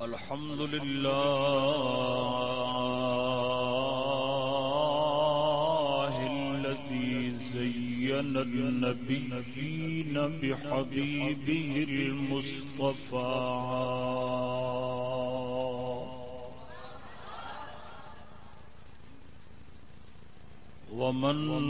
الحمد لله الذي زين النبيين بحبيبه المصطفى. ومن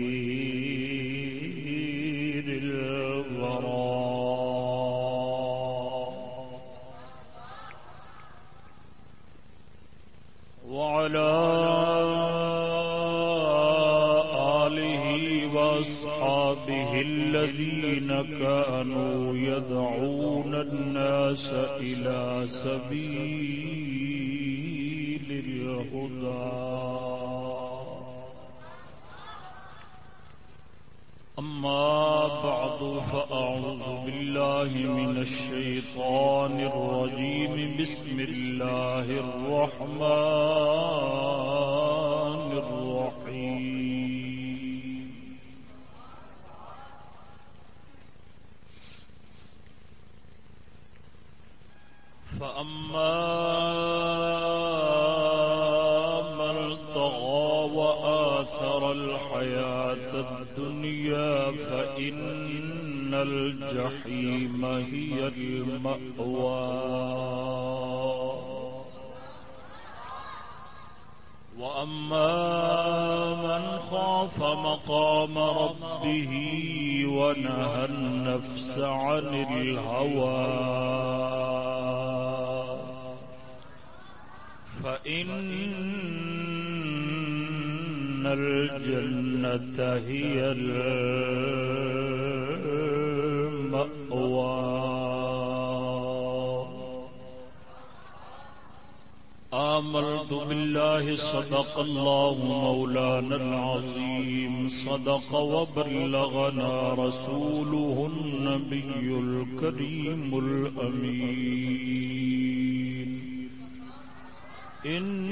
سبھی الدنيا فإن الجحيم هي المأوى. وأما من خاف مقام ربه ونهى النفس عن الهوى. فإن الجنة هي المأوى. آمنت بالله، صدق الله مولانا العظيم. صدق وبلغنا رسوله النبي الكريم الأمين. إن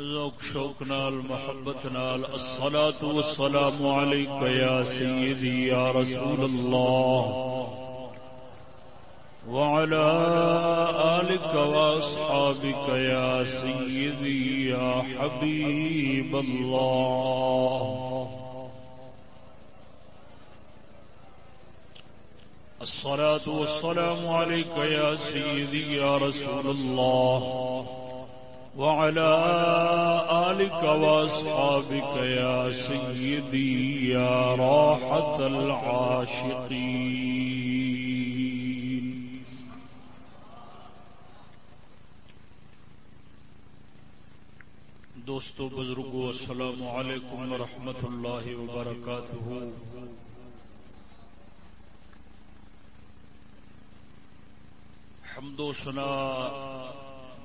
ذوق شوق نال، محبت نال، الصلاة والسلام عليك يا سيدي يا رسول الله وعلى آلك وأصحابك يا سيدي يا حبيب الله الصلاة والسلام عليك يا سيدي يا رسول الله وعلى آلك وأصحابك يا سيدي يا راحة العاشقين. دوستو، بزرگو، السلام علیکم ورحمۃ اللہ وبرکاتہ. حمد و سنا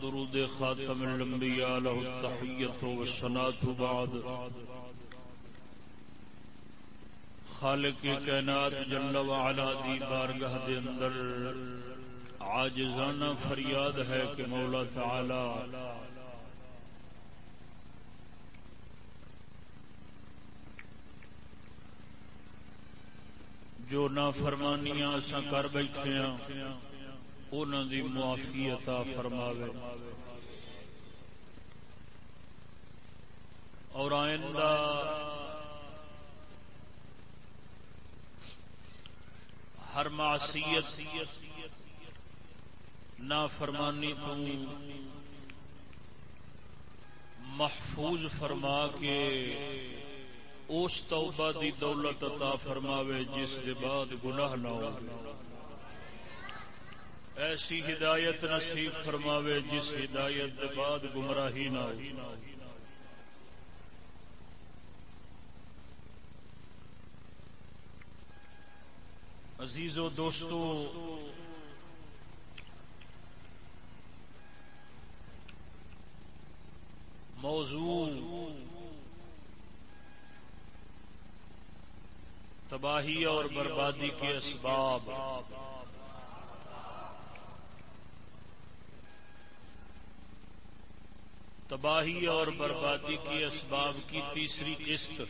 درود خاتم الانبیاء له التحیت و الصلاة بعد۔ خالق کائنات جل وعلا دی بارگاہ دے اندر عاجزانہ فریاد ہے کہ مولا تعالی جو نافرمانیاں اساں کر بیٹھے ہیں انہوں دی معافی عطا فرماوے۔ اور آئندہ ہر معصیت نہ فرمانی تو محفوظ فرما کے اس توبہ دی دولت عطا فرماوے جس کے بعد گناہ نہ ہو ایسی ہدایت نصیب فرماوے جس ہدایت کے بعد گمراہی نہ ہو۔ عزیزو، دوستو، موضوع تباہی اور بربادی کے اسباب۔ تباہی اور بربادی کے اسباب کی تیسری قسط۔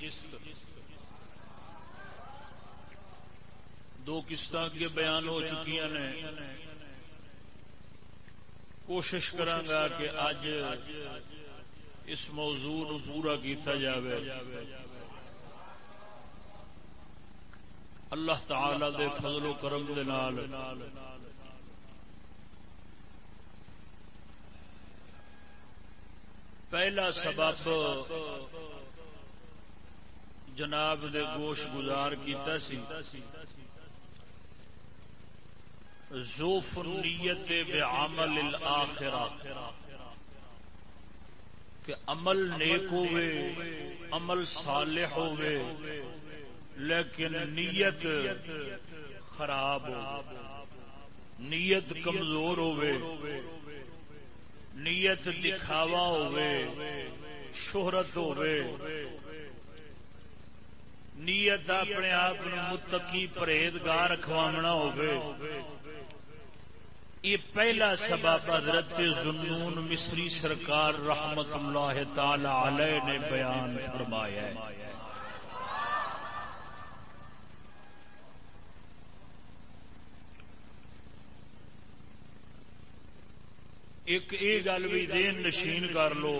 دو قسط کے بیان ہو چکی ہیں کوشش کرانگا کہ اج اس موضوع پورا کیتا جاوے۔ اللہ تعالی دے فضل و کرم دے نال پہلا سبب جناب دے گوش گزار کیتا سی۔ زوف نیت بے عمل الاخرہ۔ کہ عمل نیک ہوے عمل صالح ہوے لیکن نیت خراب ہو نیت کمزور ہوے نیت دکھاوا ہوے شہرت ہوے نیت اپنے آپ متقی پرہیزگار رکھوانا ہوے یہ پہلا سبب حضرت زنون مصری سرکار رحمت اللہ تعالی علیہ نے بیان فرمایا ہے۔ ایک یہ گل بھی دین نشین کر لو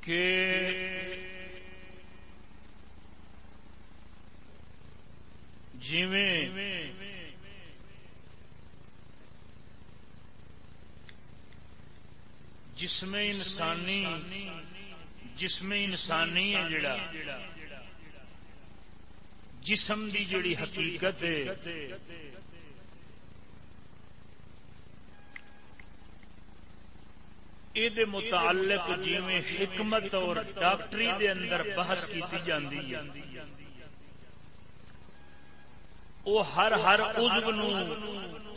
کہ جیویں جسم انسانی جسم انسانی ہے جڑا، جسم دی جڑی حقیقت ہے یہ متعلق جیویں حکمت اور ڈاکٹری دے اندر بحث کی جاتی ہے وہ ہر ہر عزب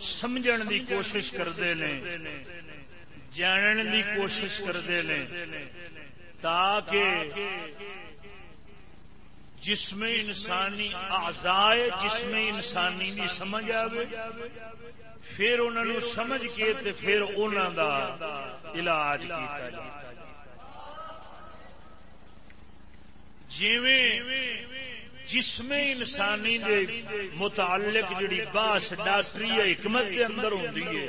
سمجھن دی کوشش کرتے ہیں جانن دی کوشش کرتے ہیں تاکہ جسم انسانی آزائے جسم انسانی دی سمجھ آئے پھر انہوں سمجھ کے تے پھر انہوں دا علاج کیتا جیویں جسم انسانی دے متعلق جڑی باس ڈاکٹری حکمت کے اندر ہوتی ہے،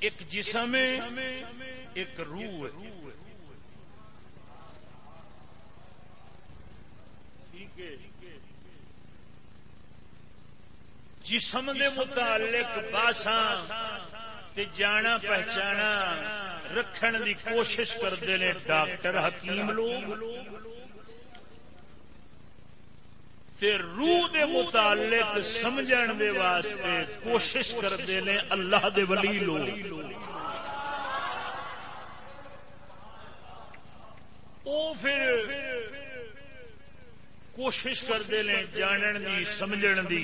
ایک جسم ایک روح جسم دے متعلق باساں تے جانا پہچانا رکھن دی کوشش کرتے ہیں ڈاکٹر حکیم لوگ۔ تے روح دے متعلق سمجھن دے واسطے کوشش کرتے ہیں اللہ دے ولی لوگ۔ او پھر کوشش کرتے ہیں جانن دی، سمجھن دی۔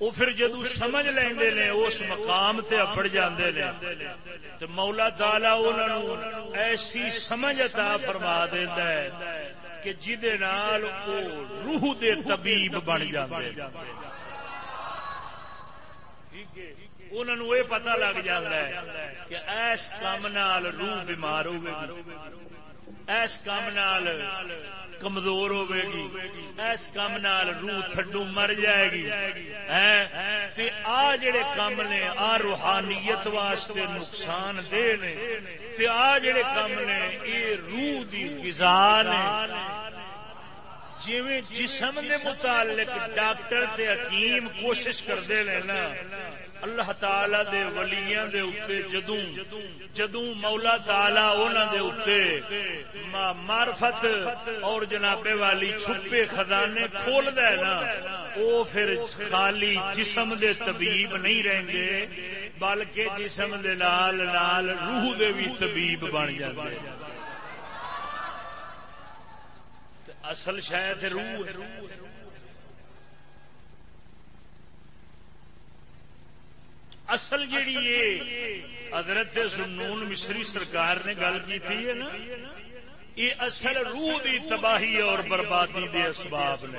وہ پھر جدو سمجھ لیں نے اس مقام تے اپڑ جاندے نے تو مولا تعالی انہوں ایسی سمجھ عطا فرما دیتا ہے کہ جال روح دے طبیب بن جاتے انہوں یہ پتا لگ جاتا ہے کہ ایس کام روح بیمار ہوگی ایس کام نال کمزور ہوے گی اس کام نال روح تھڈو مر جائے گی آ جڑے کام نے، آ روحانیت واسطے نقصان دے نے آ جڑے کام نے یہ روح دی غذا نے۔ جی جسم کے متعلق ڈاکٹر تے حکیم کوشش کرتے ہیں نا اللہ تعالی دے ولیاں دے اتے جدوں جدوں مولا تعالی انہاں دے اتے معرفت اور جنابے والی چھپے خزانے کھول دے نا، او پھر خالی جسم دے طبیب نہیں رہیں گے بلکہ جسم دے نال نال روح دے بھی طبیب بن جاندے۔ اصل شاید روح ہے اصل جیڑی ہے، حضرت سنون مصری سرکار نے گل کی تھی ہے نا، یہ اصل روح دی تباہی اور بربادی دے اسباب نے۔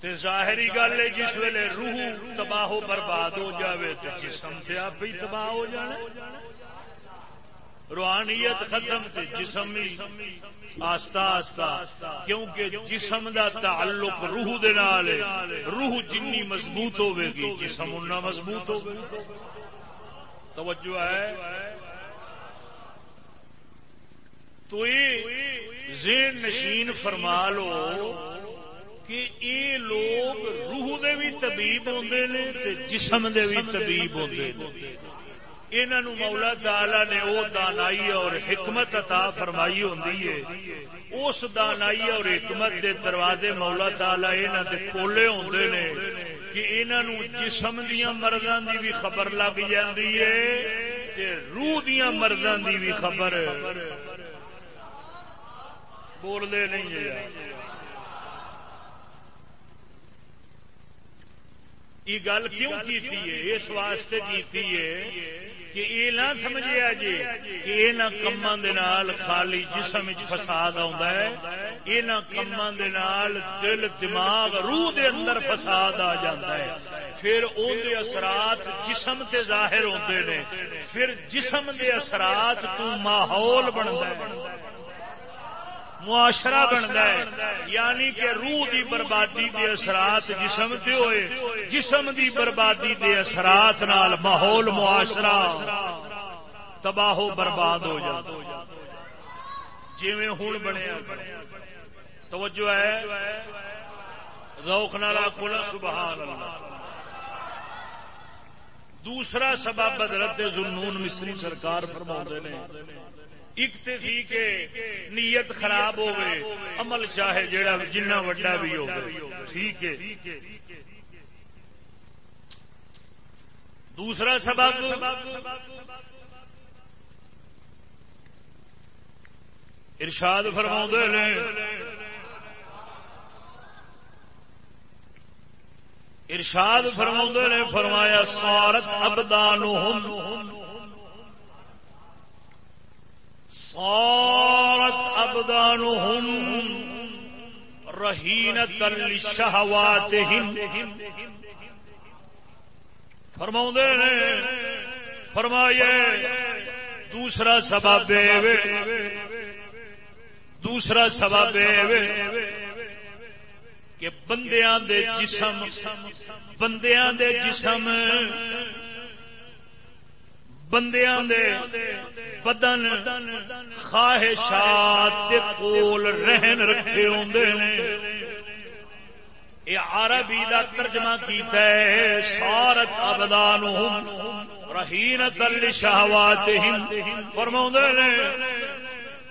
تے ظاہری گل ہے، جس ویلے روح تباہ و برباد ہو جاوے تو جسم تے آپ ہی تباہ ہو جانا۔ روحانیت ختم تھی جسم آستا آستا کیونکہ جسم دا تعلق روح دے نال روح جنی مضبوط ہوے گی، جسم اُنہ مضبوط ہو توجہ ہے؟ تو یہ ذہن نشین فرما لو کہ یہ لوگ روح دے بھی طبیب ہوندے نے جسم دے بھی طبیب ہوندے انہوں مولا تعالی نے وہ دانائی اور حکمت عطا فرمائی ہوں اس دانائی اور حکمت دے دروازے مولا تعالی یہاں کے کھولے ہوتے ہیں کہ انہوں جسم دیا مردوں کی بھی خبر لگ جاتی ہے روح دیا مردوں کی بھی خبر۔ بولتے نہیں ہے یہ گل کیوں کی اس واسطے کی کہ یہ نہ سمجھا جی کہ یہاں کما خالی جسم فساد آ نال دل، دماغ، روح دے اندر فساد آ جاتا ہے۔ پھر دے اثرات جسم تے ظاہر ہوتے ہیں پھر جسم دے اثرات تو ماحول بنتا ہے۔ معاشرہ بنتا ہے۔ یعنی کہ روح دی بربادی دے اثرات جسم سے ہوئے۔ جسم دی بربادی دے اثرات نال ماحول معاشرہ تباہ و برباد ہو جائے جی ہوں بنیا۔ توجہ ہے۔ روک نالا کھلا سبحان اللہ۔ دوسرا سبب بدرت زنون مصری سرکار فرما نے۔ ایک تھی نیت خراب ہوئے عمل چاہے جڑا جنہ وڈا بھی ہو ٹھیک ہے۔ دوسرا سبب ارشاد فرما نے، ارشاد فرما نے، فرمایا سارت ابدان صارت ابدانهم رهينة لشهواتهم. فرماؤں نے، فرمائیے، دوسرا سبب دوسرا سبب کہ بندیاں دے جسم، بندیاں دے جسم بندیاں دے بدن خواہشات دے کول رہن رکھے ہوندے نے۔ یہ عربی دا ترجمہ کیتا ہے، سارت ابدانہم رہین تل فرماوندے نے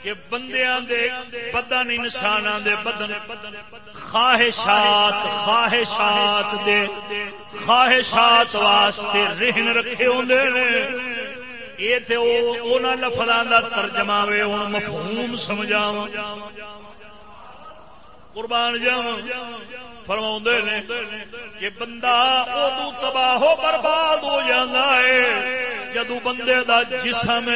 کہ بندیاں دے بدن انسان دے بدن خواہشات خواہشات دے خواہشات واسطے ذہن رکھے ہوندے نے۔ یہ تے او انہاں لفظاں دا ترجمہ وے ہن مفہوم سمجھاواں۔ قربان جاو فرما نے کہ بندہ ادو تباہ برباد ہو جانا ہے، جدو بندے دا جسم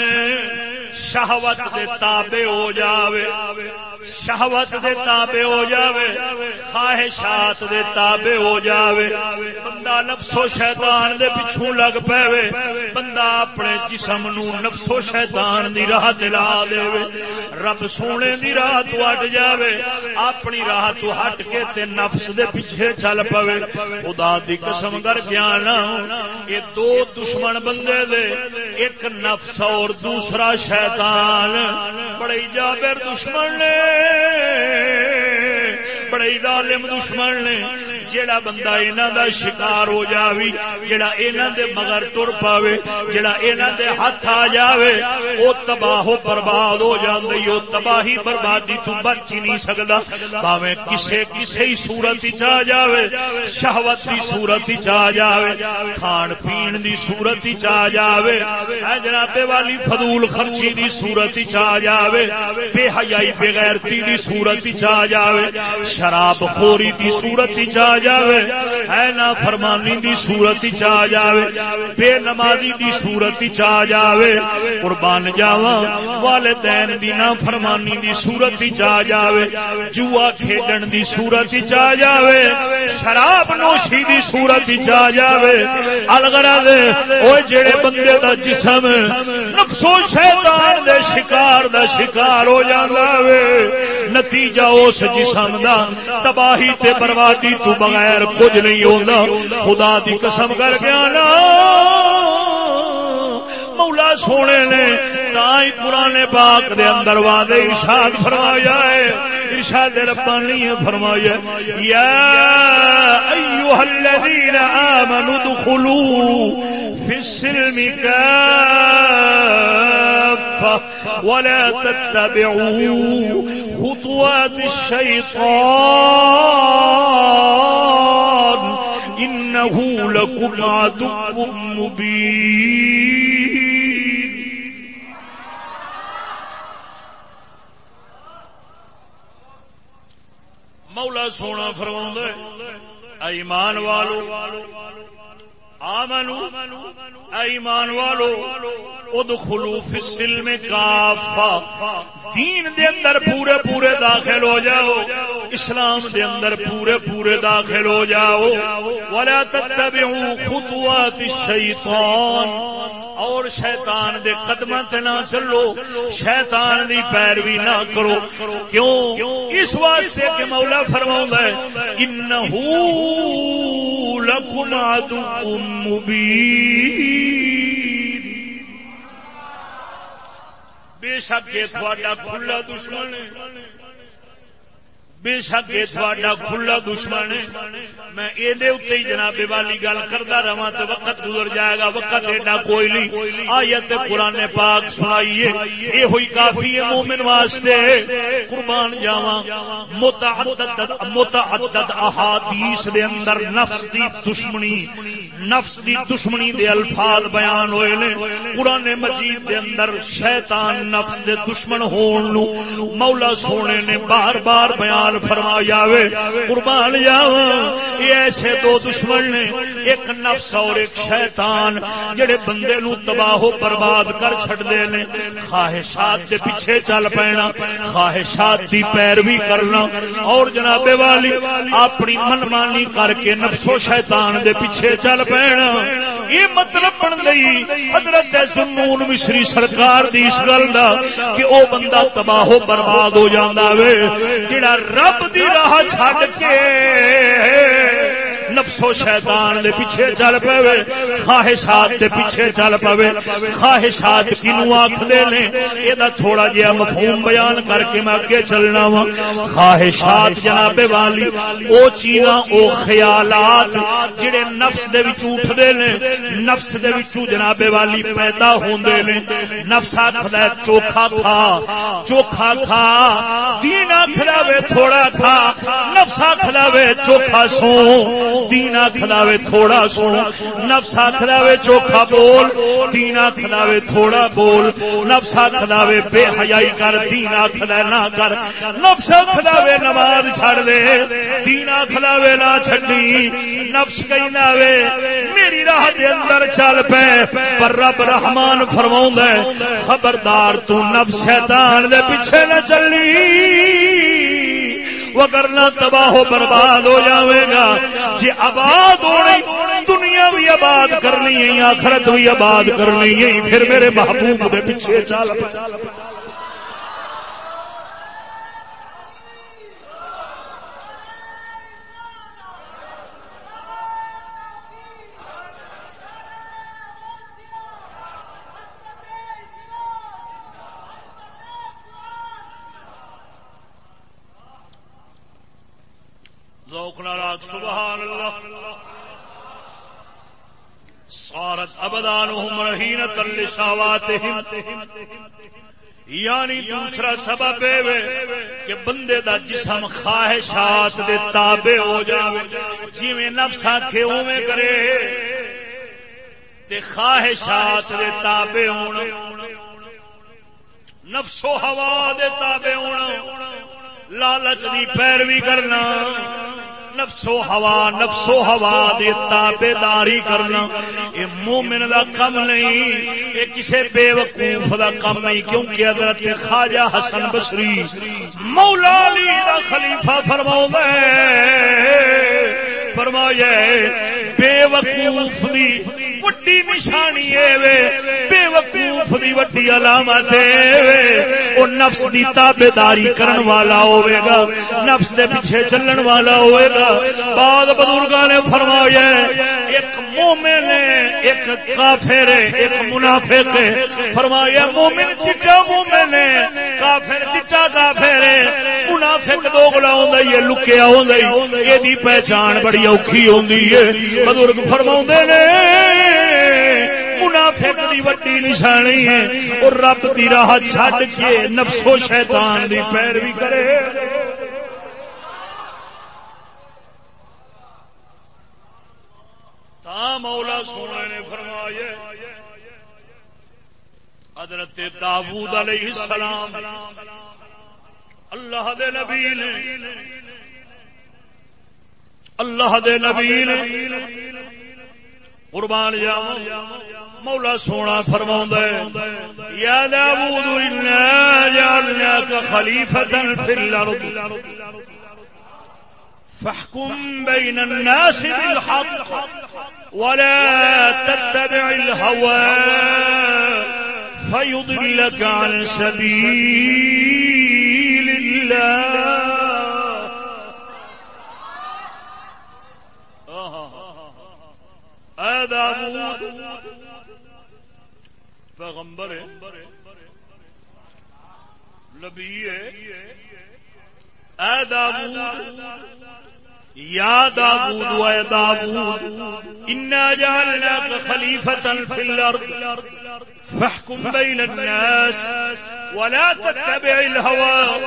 شہوت دے تابے ہو جاوے۔ شہوت دے تابے ہو جاوے، خواہشات دے تابے ہو جاوے۔ بندہ نفسو شیطان دے پچھوں لگ پے بندہ اپنے جسم نو نفسو شیطان دی راہ دلا دے رب سونے دی راہ تو ہٹ جاوے۔ اپنی راہ تو ہٹ کے تے نفس دے پیچھے چل پوے۔ خدا دی قسم کر گیا نا یہ دو دشمن بندے دے۔ ایک نفس اور دوسرا شیطان۔ بڑے جابر دشمن نے۔ بڑے ظالم دشمن نے جیڑا بندہ انہوں دا شکار ہو جاوی جیڑا انہوں دے مگر تر پاوے، جیڑا انہوں دے ہاتھ آ جاوے، او تباہ برباد ہو جاندی، او تباہی بربادی تو بچ ہی نہیں سکدا۔ باویں کسے کسے ہی صورت وچ آ جاوے، شہوت دی صورت وچ آ جاوے، کھان پین دی صورت وچ آ جاوے ہاں اے جناب والی فضول خرچی دی صورت وچ آ جاوے، بے حیائی، بے غیرتی دی صورت وچ آ جاوے، شراب خوری دی صورت وچ آ جاوے۔ اے نا فرمانی دی صورت چا جاوے۔ بے نمازی دی صورت چا جاوے۔ قربان جاواں۔ والدین دی نا فرمانی دی صورت چا جاوے۔ جوا کھیڈن دی صورت چا جاوے۔ شراب نوشی دی صورت چا جاوے۔ الغرض او جڑے بندے دا جسم نفس و شیطان دے شکار دا شکار ہو جاندا وے۔ نتیجہ اس جسم دا تباہی تے بربادی تو بغیر کچھ نہیں ہوتا خدا دی قسم کر گیا نا مولا سونے نے تائی پرانے پاک دے اندر وعدے ارشاد فرمایا ہے۔ ارشاد ربانی فرمایا یا ایها الذین آمنوا ادخلوا فی السلم کافہ ولا تتبعوا خطوات الشيطان إنه لكم عدو مبين. مولا سونا فرما ایمان والو آمنو ایمان والو، ادخلو فی السلم کافا دین دے اندر پورے پورے داخل ہو جاؤ، اسلام دے اندر پورے پورے داخل ہو جاؤ۔ ولا تتبعوا خطوات الشیطان اور شیطان دے قدموں تے نہ چلو، شیطان دی پیروی نہ کرو۔ کیوں؟ اس واسطے کہ مولا فرماؤں ہے، انہو لکم عدو بے شک یہ تھوڑا کھلا دشمن بے شک یہ تھوڑا کھلا دشمن میں یہ جناب والی گل کرتا رہا تو وقت گزر جائے گا، وقت ایڈا کوئی نہیں۔ آیت قرآن پاک سنائیے۔ یہ ہوئی کافی ہے مومن واسطے۔ قربان جاوا متعدد متعدد احادیث دے اندر نفس دی دشمنی، نفس دی دشمنی دے الفاظ بیان ہوئے نے۔ قرآن مجید دے اندر شیطان نفس دے دشمن ہون مولا سونے نے بار بار بیان قربان فرمایا قربان جاوا یہ ایسے دو دشمن نے، ایک نفس اور ایک شیطان، جڑے بندے نو تباہ و برباد کر چھڑتے ہیں خواہشات کے پیچھے چل پینا، خواہشات کی پیروی کرنا۔ اور جناب والی، اپنی من مانی کر کے نفسو شیطان دے پیچھے چل پینا۔ یہ مطلب بن گئی حضرت سنون مشری سرکار دی اس گل دا کہ او بندہ تباہ و برباد ہو جاتا وے، جڑا رب دی راہ چھڈ کے نفسو شیطان دے پیچھے چل پے خواہشات دے پیچھے چل پے خواہشات کنو آخر نے؟ یہ تھوڑا جہا مفہوم بیان کر کے میں اگے چلنا وا۔ خواہشات جناب والی، او چیزاں، او خیالات جڑے نفس دے وچ اٹھدے نے، نفس دے وچوں جناب والی پیدا ہوندے نے۔ نفس آکھدا چوکھا کھا چوکھا کھا۔ دین آکھدا وے، تھوڑا کھا۔ نفس آکھدا وے، چوکھا سو۔ دین آخلاوے تھوڑا سو نفس آخلاوے چوکھا بول۔ دین آخلاوے تھوڑا بول۔ نفس آخلاوے بے حیائی کر۔ دین آخلا نہ کر۔ نفس آخلاوے نماز چھڑ دے۔ دین آخلاوے نہ چھڈی۔ نفس کہیں ناوے میری راہ دے اندر چل پے۔ پر رب رحمان فرماؤں خبردار تو نفس شیطان دے پیچھے نہ چلی۔ وگرنا تباہ و برباد ہو جاوے گا۔ جی آباد ہونے، دنیا بھی آباد کرنی ہے، آخرت بھی آباد کرنی ہے، پھر میرے محبوب کے پیچھے چل سبحان اللہ۔ سارت ابدان یعنی دوسرا سبب کہ بندے دا جسم خواہشات دے تابع ہو جائے جی نفس آخے اوے کرے تے خواہشات دے تابع ہونا۔ نفسو ہوا دے تابع ہونا۔ لالچ دی پیروی کرنا۔ نفسو ہوا نفسو ہوا دے تابے داری کرنا۔ یہ مومن دا کم نہیں یہ کسے بے وقوف دا کم نہیں، کیونکہ حضرت خواجہ حسن بصری مولا علی دا خلیفہ فرماؤ فرمایا بے وقوف دی وڈی نشانی بے وقوف دی وڈی علامت او نفس دی تابے داری کرن والا ہوے گا، نفس دے پیچھے چلن والا ہوے گا۔ بعد بزرگاں نے فرمایا، ایک مومن ایک کافر ایک منافق فرمایا، مومن چٹا مومن کافر چٹا کافر منافق دوگلا ہوندا ہے، لکیا ہوندا ہے ایدی پہچان بڑی اوکھی ہوندی ہے۔ بزرگ فرماوندے نے، منافق دی وڈی نشانی ہے اور رب دی راہ چھڈ کے نفس و شیطان دی پیروی کرے۔ تا مولا سونے نے فرمایا حضرت داود علیہ السلام، اللہ دے نبی نے، اللہ دے نبی نے قربان جاؤ مولا سونا فرما یا داود انا جعلناك خلیفة في الارض فاحكم بين الناس بالحق ولا تتبع الهوى فيضلك عن سبيل الله. پیغمبر نبی اے داود یا داود و داود انا جعلناك خليفة في الارض فاحكم بين الناس ولا تتبع الهوى۔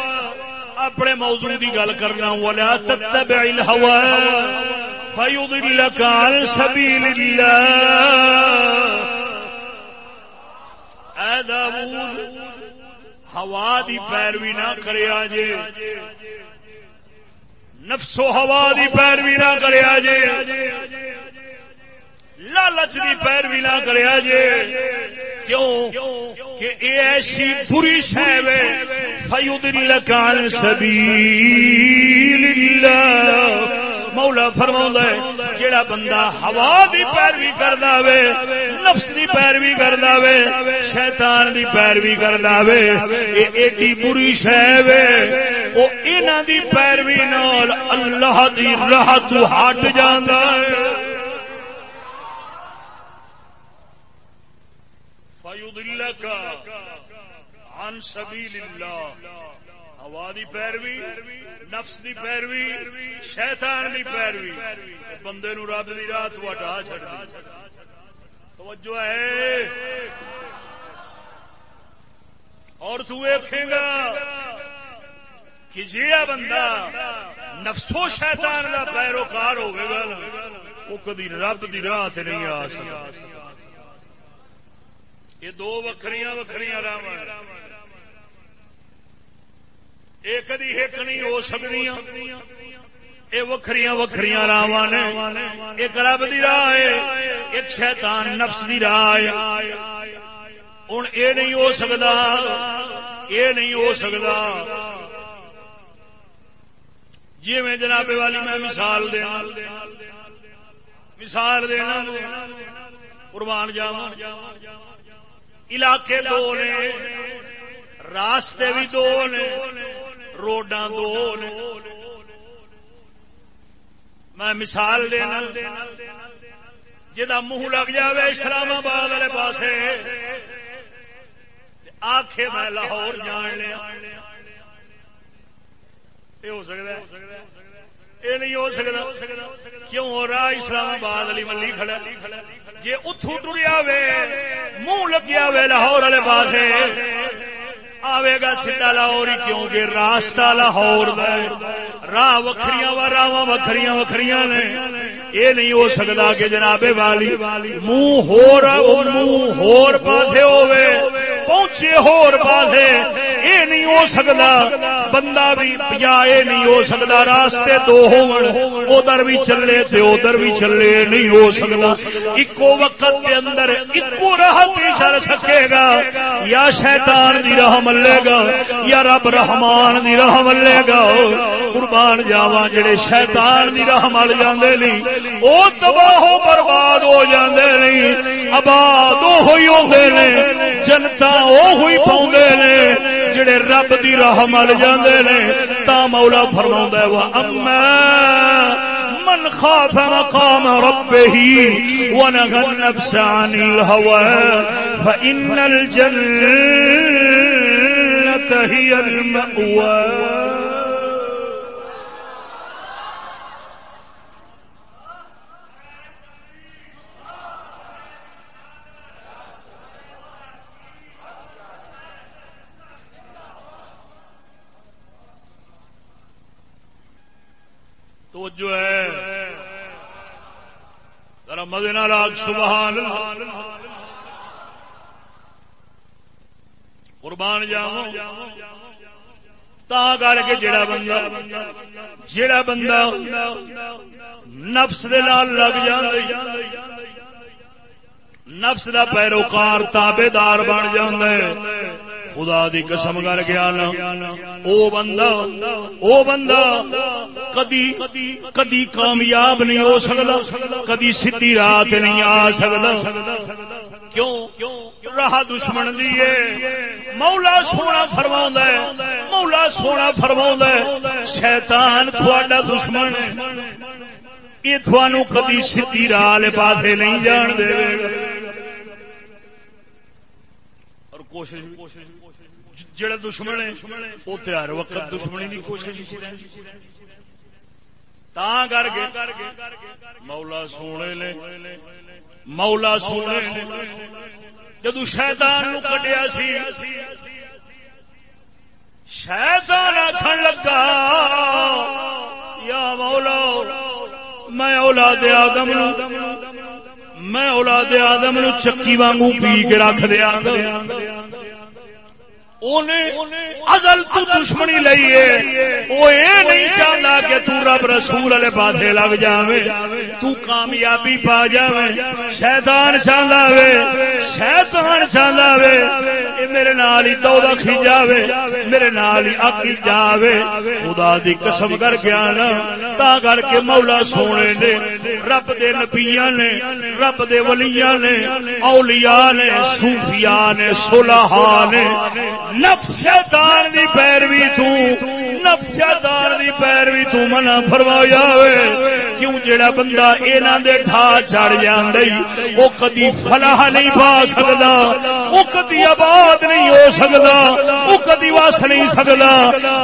اپنے موضوع دی گل کرنا ولا تتبع الهوى، فيضلك عن سبيل الله۔ اے داود ہوا دی پیروی نہ کریا جے نفسو ہوا دی پیروی نہ کریا جے۔ لالچ دی پیروی نہ کریا جے۔ کیوں؟ کہ اے ایسی بری شہ فیضلک عن سبیل اللہ مولا فرما جڑا بندہ ہوا دی پیروی کردا وے، نفس دی پیروی کردا وے، شیطان دی پیروی کردا وے، اے ایڈی بری شے وے، او انہاں دی پیروی نال اللہ دی راہ تو ہٹ جاندا ہے۔ فیضلک عن سبیل اللہ ہوا دی پیروی، نفس دی پیروی، شیطان دی پیروی بندے نو رب دی رات وٹا چڑ توجہ ہے۔ اور تو ویکھے گا کہ جیا بندہ نفسو شیطان دا پیروکار ہوگا نا، وہ کدی رب کی راہ سے نہیں آ سکتا۔ یہ دو وکری وکری راہ یہ کدی ایک نہیں ہو سکتی یہ وکری وکری راہ نے۔ ایک رب کی راہ ہے، ایک شیطان نفس کی راہ ہے۔ ہوں یہ نہیں ہو سکتا یہ نہیں ہو سکتا جی میں جناب والی میں مثال دینا مثال دینا قربان جاوا علاقے دو نے، راستے بھی دو نے۔ روڈاں دو نے۔ میں مثال دینا۔ جا منہ لگ جائے اسلام آباد والے پاس آخے میں لاہور جان لیا۔ یہ ہو سکتا یہ نہیں ہو سکتا کیوں؟ ہو رہا اسلام آباد علی ملی کھڑا جی اتو ٹریا وے، منہ لگیا وے لاہور والے پاس آئے گا سیدا لاہور ہی کیونکہ راستہ لاہور راہ وکری وا راہ وکری وکری نے۔ یہ نہیں ہو سکتا کہ جناب والی منہ ہو منہ ہور پاسے ہوے پہنچے ہور پاسے یہ نہیں ہو سکتا بندہ بھی یا یہ نہیں ہو سکتا راستے دو ادھر بھی چلے تے ادھر بھی چلے، نہیں ہو سکتا ایکو وقت کے اندر ایکو راہ چل سکے گا۔ یا شیطان دی راہ ملے گا، یا رب رحمان دی راہ ملے گا۔ قربان جاوا جڑے شیطان دی راہ مل جاندے نہیں او تباہ و برباد ہو جاندے نہیں آباد ہوئی ہوندے نے جنتا او ہوئی پاوندے نے جڑے رب دی راہ مل جاندے نے، تا مولا فرماوندا ہے وا اما من خاف مقام ربه ونهى النفس عن الهوى فإن الجنة هي المأوى. تو جو ہے۔ ذرا مدینہ راگ سبحان قربان جاؤ تا کر کے جڑا بندہ جڑا بندہ نفس دے نال لگ جائے نفس دا پیروکار تابے دار بن جائے خدا دی قسم کر گیا نا او بندہ او بندہ، کدی کدی کامیاب نہیں ہو سکتا، کدی سی رات نہیں آ سکتا۔ کیوں؟ راہ دشمن دیے مولا سونا فرما مولا سونا فرما شیطان تھوڑا دشمن یہ تھوانو کدی سی راہ پاسے نہیں جان دے۔ اور کوشش جڑا دشمن وہ ہر وقت دشمنی کی کوشش کر کے مولا سونے مولا سونے جدو شیطان کٹیا سی، شیطان آخر لگا، یا مولا، میں اولاد آدم میں اولاد آدم چکی وانگو پی کے رکھ دیا۔ ازل تو دشمنی لئیے وہ یہ نہیں چاہتا کہ تو رب رسول والے پاسے لگ جائے تو کامیابی پا جائے شیطان چاہتا وے۔ شیطان چاہتا وے۔ یہ میرے نال ہی تو کھی جاوے۔ میرے نال ہی اک جاوے۔ خدا دی قسم کر کے آنا۔ تا کر کے مولا سونے نے رب دے نبیاں نے، رب دے ولیاں نے، اولیاء نے، صوفیاء نے، صلحاء نے۔ نفس شیطان دی پیروی تو نفس شیطان دی پیروی تو منع فرمایا ہوئے۔ کیوں جڑا بندہ اینا دے ٹھا چڑھ جاندی او کدی فلاح نہیں پا سکدا او کدی آباد نہیں ہو سکدا او کدی وس نہیں سکدا۔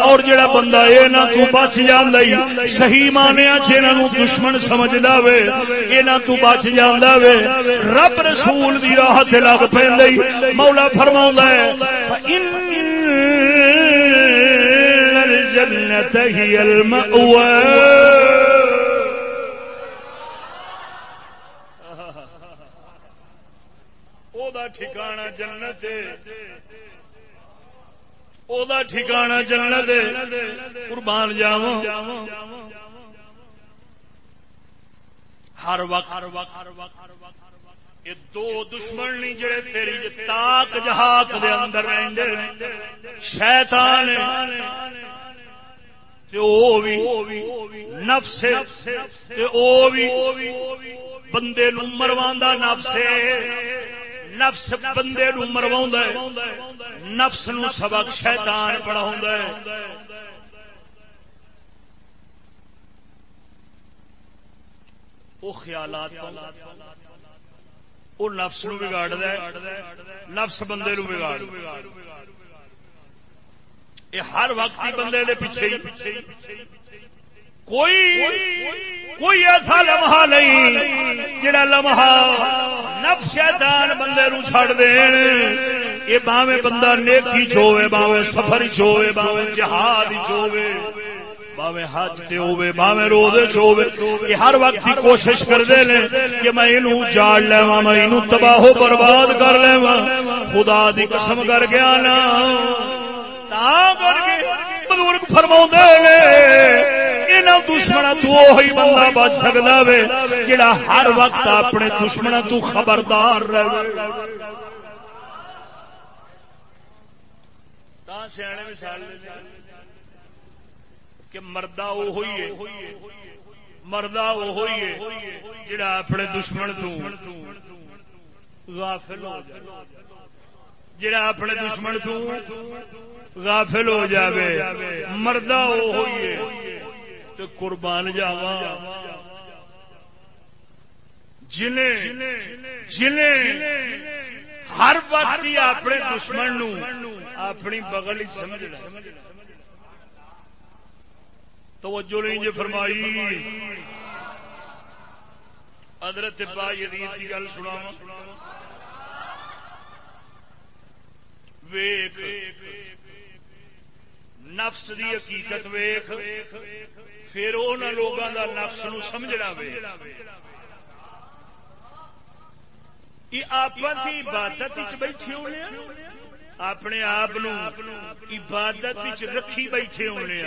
اور جڑا بندہ اینا تو بچ جاندی صحیح مانیا چ انہاں دشمن سمجھدا وے اینا تو بچ جاندا وے رب رسول دی راہ تے لگ پیندی مولا فرماوندا ہے ان الجنة هي المأوى. ٹھکانا جنت وہ دا ٹھکانا جنت قربان ہر وقت ہر وقت ہر وقت ہر وقت یہ دو دشمن نہیں جڑے تیری تاک جہاک دے اندر رہندے شیطان تے او وی نفس تے او وی بندے نو مروا نفس نفس بندے مروا نفس نو سبق شیطان پڑھا وہ خیالات وہ نفس نو بگاڑ نفس بندے نو بگاڑ یہ ہر وقت ہی بندے دے پیچھے کوئی کوئی ایسا لمحہ نہیں جڑا لمحہ نفس شیطان بندے نو چھڑ دین یہ باویں بندہ نیکی چوے باویں سفر چوے باویں جہاد چوے باوے حج تے ہوے باوے روزے چ ہوے ہر وقت کی کوشش کردے نے کہ میں اینو جاڑ لیواں، میں اینو تباہ و برباد کر لیواں۔ خدا دی قسم کر گیا نا تا کر کے بزرگ فرماوندے نے، انہاں دشمناں تو وہی بندہ بچ سکدا وے، جڑا ہر وقت اپنے دشمناں تو خبردار رہے۔ تا سیانے مثال دے کہ مردہ وہ ہوئی ہے۔ مردہ وہ ہوئی ہے جڑا اپنے دشمن تو غافل ہو جائے۔ جڑا اپنے دشمن تو غافل ہو جاوے۔ مردہ وہ ہوئی ہے تو قربان جاوا جنہیں جنہیں ہر وقت اپنے دشمن نو اپنی بغل سمجھ توجہ نہیں جی فرمائی۔ ادرت پا یزید کی گل سنا ویخ نفس دی حقیقت ویخ پھر ان لوگوں کا نفس نو سمجھنا وے آپ عبادت بیٹھے ہونے اپنے آپ عبادت رکھی بیٹھے ہونے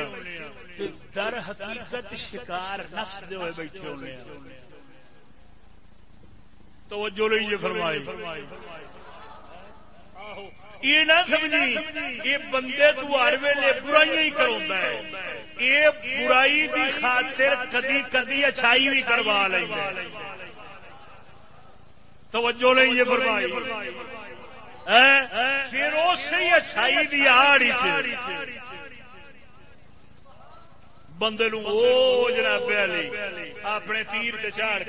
کہ در حقیقت شکار نفس دے ہوئے بیٹھے ہونے توجہ لئی یہ فرمائی۔ یہ نہ سمجھی یہ بندے تو ہر ویلے برائی ہی کروا ہے۔ یہ برائی دی خاطر کدی کدی اچھائی بھی کروا لیں توجہ نہیں یہ فرمائی۔ ہاں، پھر اسی اچھائی دی آڑی بندے جناب اپنے تیر چاڑ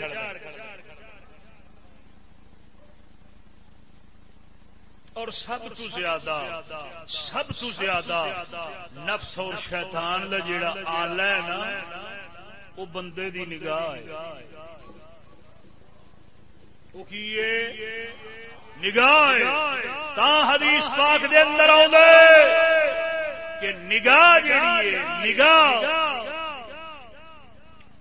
اور سب تو زیادہ سب تو زیادہ نفس اور شیطان کا جڑا آلہ ہے نا وہ بندے دی نگاہ ہے۔ وہ نگاہ تا حدیث پاک دے اندر آؤ کہ نگاہ جیڑی ہے نگاہ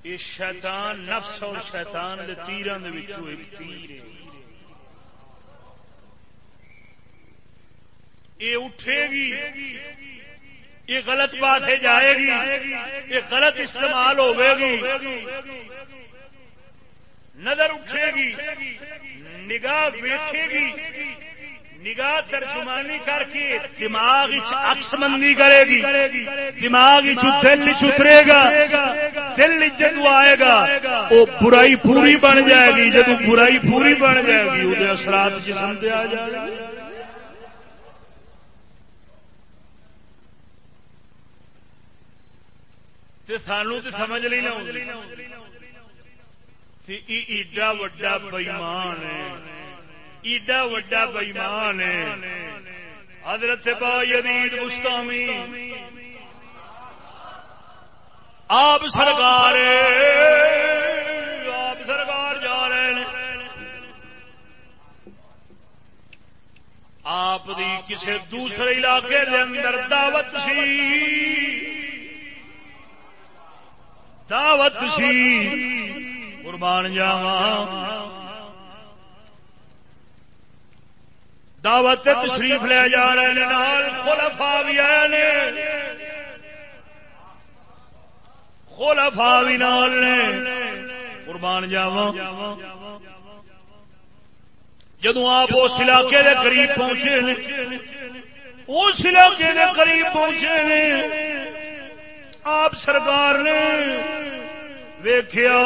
یہ شیطان نفس اور شیطان دے تیران دے وچوں ایک تیر ہے۔ یہ اٹھے گی یہ غلط بات ہے جائے گی یہ غلط استعمال ہوے گی۔ نظر اٹھے گی نگاہ ویٹھے گی۔ نگاہ ترجمانی کر کے دماغ اکس مندی کرے گی۔ دماغ دل چترے گا۔ دل جدو آئے گا، وہ برائی پوری بن جائے گی۔ جدو برائی پوری بن جائے گی، وہ اثرات جسم آ جائے گا۔ سانو تو سمجھ نہیں لوں ایڈا وڈا بئیمان ہے۔ ایڈا وڈا بئیمان ہے۔ حضرت با یدید مستامی آپ سرکار آپ سرکار جا رہے ہیں۔ آپ دی کسی دوسرے علاقے دے اندر دعوت سی۔ دعوت سی۔ قربان جاواں۔ دعوت تشریف لے جا رہے ہیں خلفا بھی آئے نے۔ خلفا بھی نال نے۔ قربان جاوا جدو آپ اس علاقے کے قریب پہنچے نے، اس علاقے کے قریب پہنچے نے، آپ سرکار نے ویخیا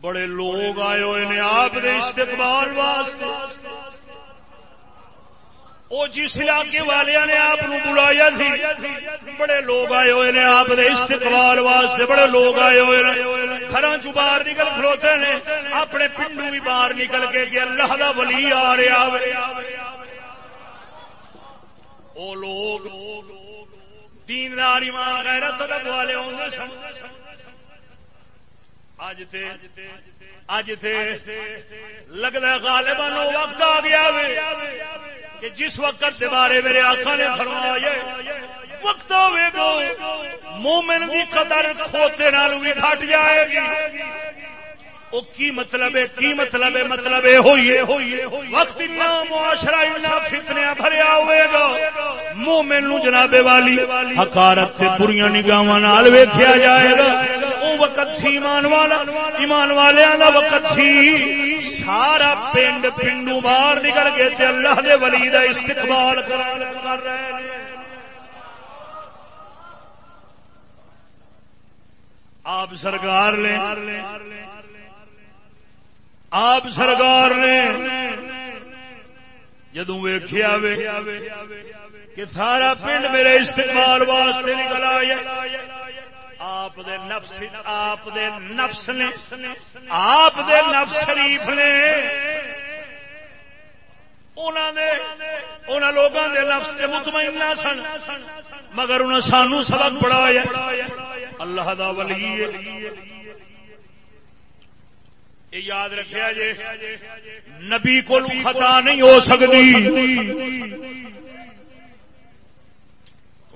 بڑے لوگ آئے ہوئے نے آپ نے استقبال واسطے۔ وہ جس علاقے والے نے آپ بلایا تھی، بڑے لوگ آئے ہوئے نے آپ نے استقبال واسطے، بڑے لوگ آئے ہوئے گھر چ باہر نکل کھلوتے نے، اپنے پنڈو بھی باہر نکل کے کہ اللہ کا ولی آ رہا وہ لوگ تین ایمان غیرت والے ہوں سن۔ اج تے اج تے لگتا غالباً وقت آ گیا کہ جس وقت کے بارے میرے آقا نے فرمایا وقت ہوے گا مومن کی قدر کھوتے نال بھی گھٹ جائے گی۔ وہ کی مطلب ہے کی مطلب ہے مطلب یہ ہوئی وقت معاشرہ فتنیا بھریا ہوئے گا۔ مومن جناب والی حکارت سے بری نگاہ ویخیا جائے گا۔ وقت سی، ایمان والا، ایمان والوں وقت سی۔ سارا پنڈ پنڈو باہر نکل گئے تے اللہ دے ولی دا استقبال کر رہے ہیں۔ آپ سرکار لے آپ سرکار نے جدو ویخیا کہ سارا پنڈ میرے استقبال واسطے نکل آیا۔ آپ دے نفس آپ دے نفس نے آپ دے نفس شریف نے لوگوں کے نفس کے مطمئن سن۔ مگر انہیں سانو سبق پڑھایا اللہ دا ولی یہ یاد رکھا جی نبی کو خطا نہیں ہو سکتی۔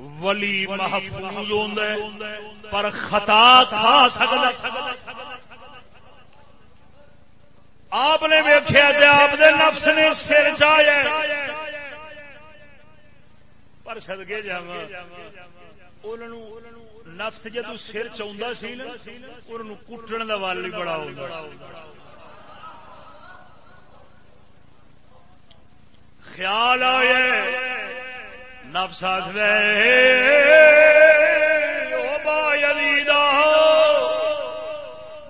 ولی محفوظ ہوتا پر خطا کھا سکتا آپ نے ویخیا آپ نے نفس نے سر چایا پر سدگے جا نفس جدو سر چاہتا سی نا کٹن کا ول بڑا ہوتا خیال آیا نفس آخر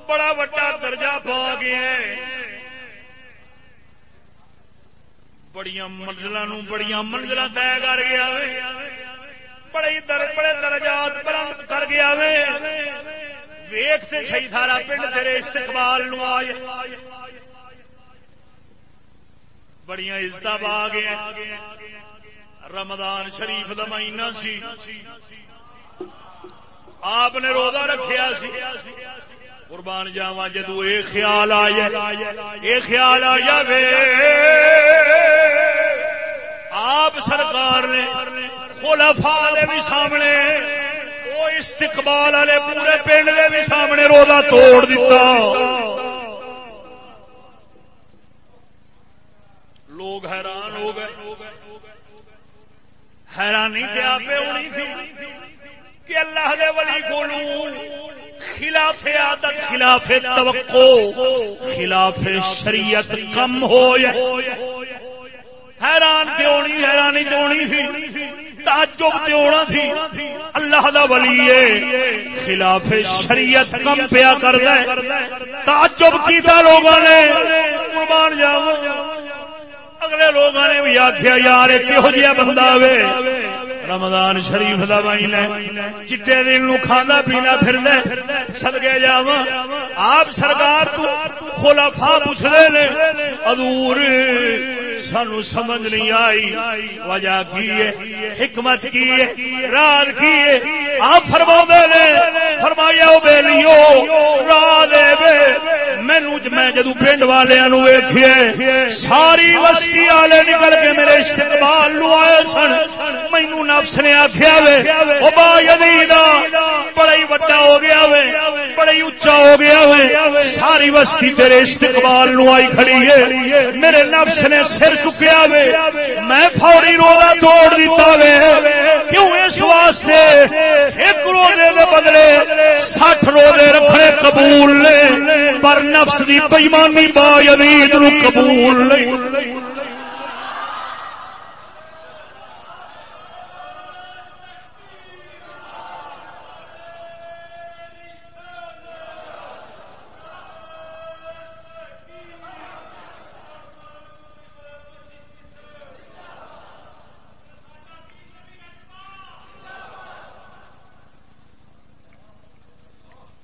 بڑا وڈا درجہ پا گیا بڑی منزل بڑی منزل طے کر گیا بڑے در بڑے درجات بلند کر گیا ویخ سے صحیح سارا پنڈ تیرے استقبال نو آئے بڑی عزت آ گیا رمضان شریف کا مہینہ سی۔ آپ نے روزہ رکھیا سی۔ قربان جاوا جدو یہ خیال آ یہ خیال آ جائے آپ سرکار نے خلفا بھی سامنے وہ استقبال والے پورے پنڈ کے بھی سامنے روزہ توڑ دیتا لوگ حیران ہو گئے۔ حیرانی پیا پہ ہونی تھی کہ اللہ دے ولی کو خلاف عادت، خلاف توقع، خلاف شریعت کم ہو حیران کیوں نہیں حیرانی تو ہونی تھی تعجب تے ہونا تھی اللہ دا ولی ہے، خلاف شریعت کم پیا کر دے تعجب کیتا لوگوں نے، قربان جاؤ اگلے لوگوں نے بھی آخیا یار کہہ جہا بندہ وے رمضان شریف دا مہینہ چٹے دن نو کھانا پینا پھر سدگے جا آپ سرکار تو خلافا پوچھتے نے ادور سانو سمجھ نہیں آئی۔ وجہ کی ہے؟ حکمت کی ہے؟ رات کی ہے؟ آپ فرما نے، فرمایا بے لیو رات مینو میں جدو پنڈ والوں ویخیے ساری وسطی والے نکل کے میرے استقبال لو آئے سن۔ مینو نفس نے آخیا وے وہ با بڑا ہی وڈا ہو گیا وے، بڑا ہی اچا ہو گیا وے، ساری وستی تیرے استقبال نو آئی کھڑی ہے، میرے نفس نے سر چکیا وے، میں فوری روزہ توڑ دیتا وے، کیوں اس واسطے؟ ایک روزے دے بدلے سٹھ روزے رکھنے قبول نے، پر نفس دی بےمانی با یزید نو قبول نہیں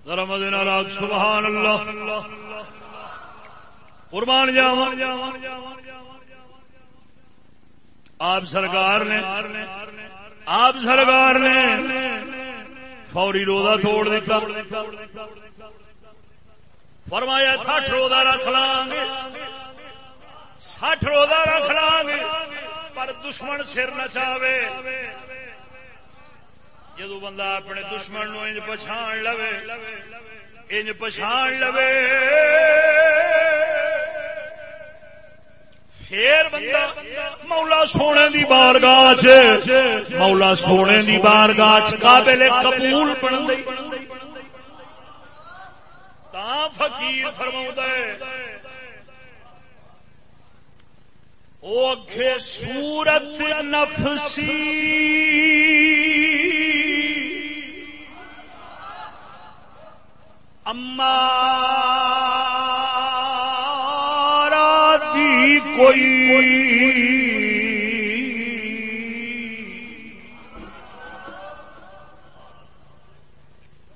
سبحان اللہ قربان جاوا آپ سرکار نے، آپ سرکار نے فوری روزہ توڑ دیتا۔ فرمایا سٹھ روزہ رکھ لیں گے سٹھ روزہ رکھ لیں گے پر دشمن سر نہ چاہے جدو بندہ اپنے دشمن نو انج پچھان لو انج پچھان لو پھر بندہ مولا سونے دی بار گاہ مولا سونے دی بار گاہ قابل قبول بن فقیر نفسی۔ جی کوئی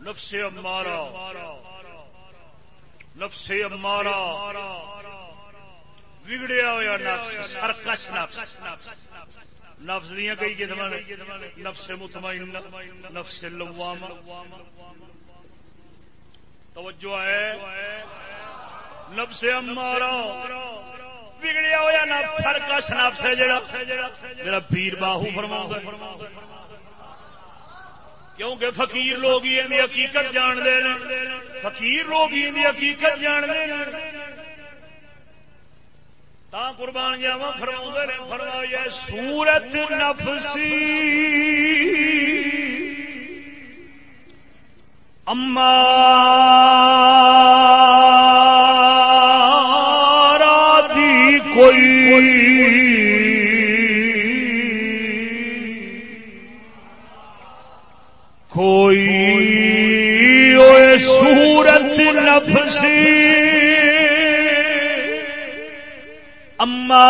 نفس امارا نفس امارا بگڑیا ہوا نفس، سرکش نفس نفس دیا کئی قسم نفس مطمئن، نفس لوام توجہ ہے۔ نفس امارا۔ بگڑیا ہوا نفس سرکش نفس ہے جڑا۔ پیر باہو فرما کیونکہ فقیر لوگ ہی حقیقت جان دے فقیر لوگ ہی حقیقت جان دے تا قربان جاوا فرما فرمایا، سورت نفسی۔ اما دی کوئی کوئی سورت نفسی اما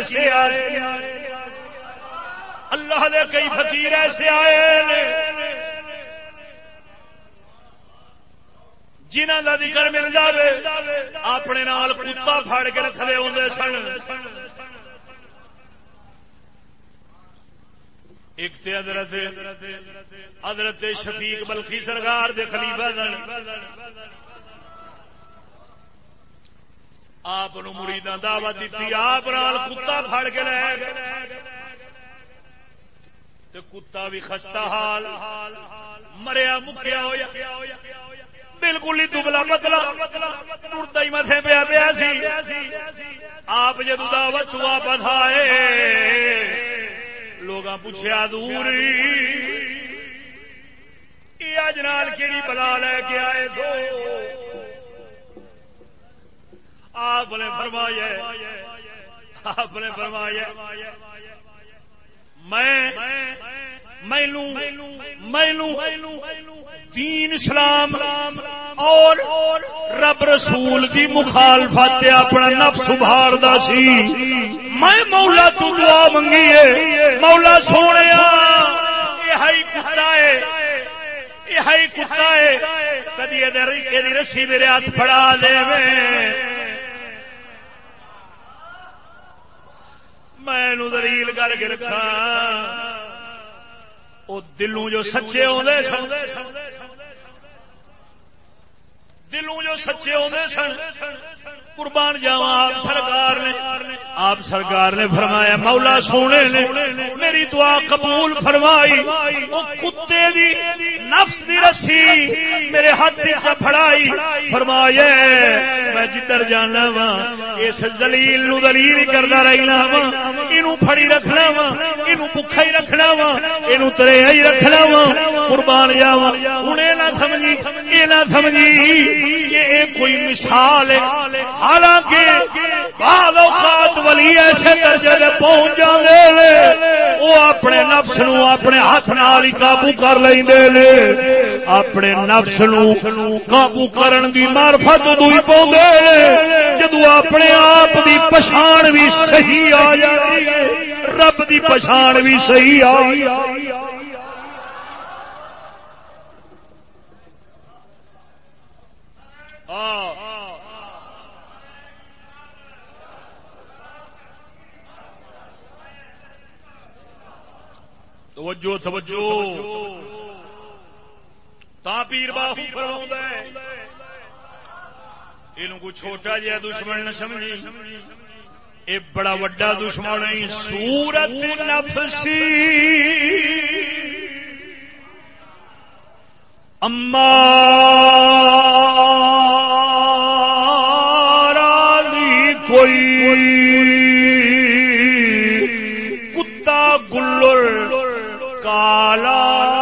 ایسے آئے اللہ دے کئی فقیر ایسے آئے جنہ کا ذکر مل جائے اپنے نال کتا پھاڑ کے رکھتے ہوں سن۔ ایک تے حضرت حضرت شفیق بلخی سرکار دے خلیفہ سن۔ آپ مریدا دعوت دیتی، آپ کتا پھڑ کے لے کتا بھی خستہ حال، مریا، مکیا ہوا بالکل ہی دبلا پتلا ٹرتا ہی متے پیا پیا سی۔ آپ جدو دعوت واپس آئے لوگ پوچھا دور اج نال کہڑی بلا لے کے آئے دو آپ نے فرمایا آپ نے فرمایا میں دین اسلام اور رب رسول کی مخالفت اپنا نفس ابھار سی۔ میں مولا تو دعا منگی ہے، مولا سونے یہ کتا ہے، یہ کتا ہے۔ کدی رسی میرے ہاتھ پڑا دے میں دلیل کر کے رکھا وہ دلوں جو سچے آدھے سن دلوں جو سچے ہوتے سن، قربان جاوا آپ سرکار نے۔ آپ سرکار نے فرمایا، مولا سونے نے میری دعا قبول فرمائی۔ وہ کتے دی نفس دی رسی میرے ہاتھ فڑائی فرمایا، میں جدھر جانا وا اس دلیل نو دلیل کرتا رہنا وا یہ پڑی رکھنا وا یہ بکھا ہی رکھنا وا یہ تریا ہی رکھنا وا قربان جاوا ہوں یہ نہ سمجھی یہ نہ سمجھی۔ یہ کوئی مثال ہے۔ حالانکہ بعض اوقات ولی ایسے درجے میں پہنچ جاتے وہ اپنے نفس نو اپنے ہاتھ نال ہی قابو کر لیندے لیں اپنے نفس نو قابو کرن دی معرفت ادو ہی پاؤں جدو اپنے آپ دی پچھان بھی صحیح آ جائے رب دی پچھان بھی صحیح آ ہاں۔ توجہ توجہ۔ تا پیر باہو فرما یہ کوئی چھوٹا جہا دشمن نہ سمجھی۔ یہ بڑا وڈا دشمن سورت نفسی اما والا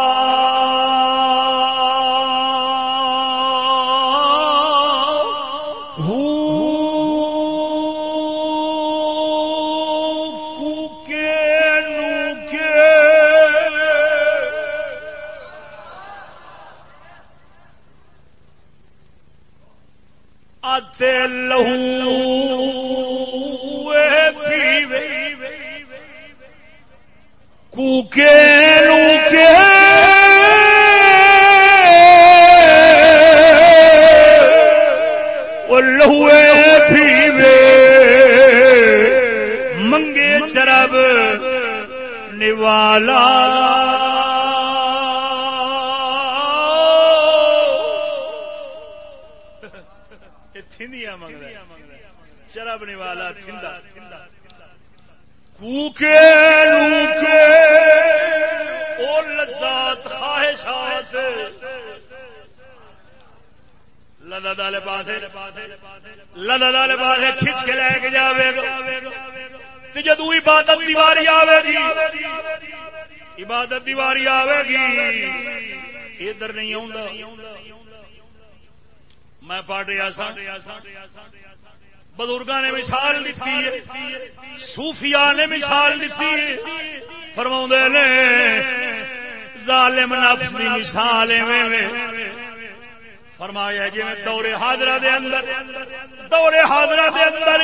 بزرگ نے مثال دیتی ہے، صوفیاء نے مثال دیتی فرما نے، ظالم نفس کی مثال فرمایا جی میں دورے حاضرہ دے اندر دورے حاضرہ دے اندر